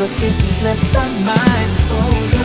never fist slips on mine. Oh,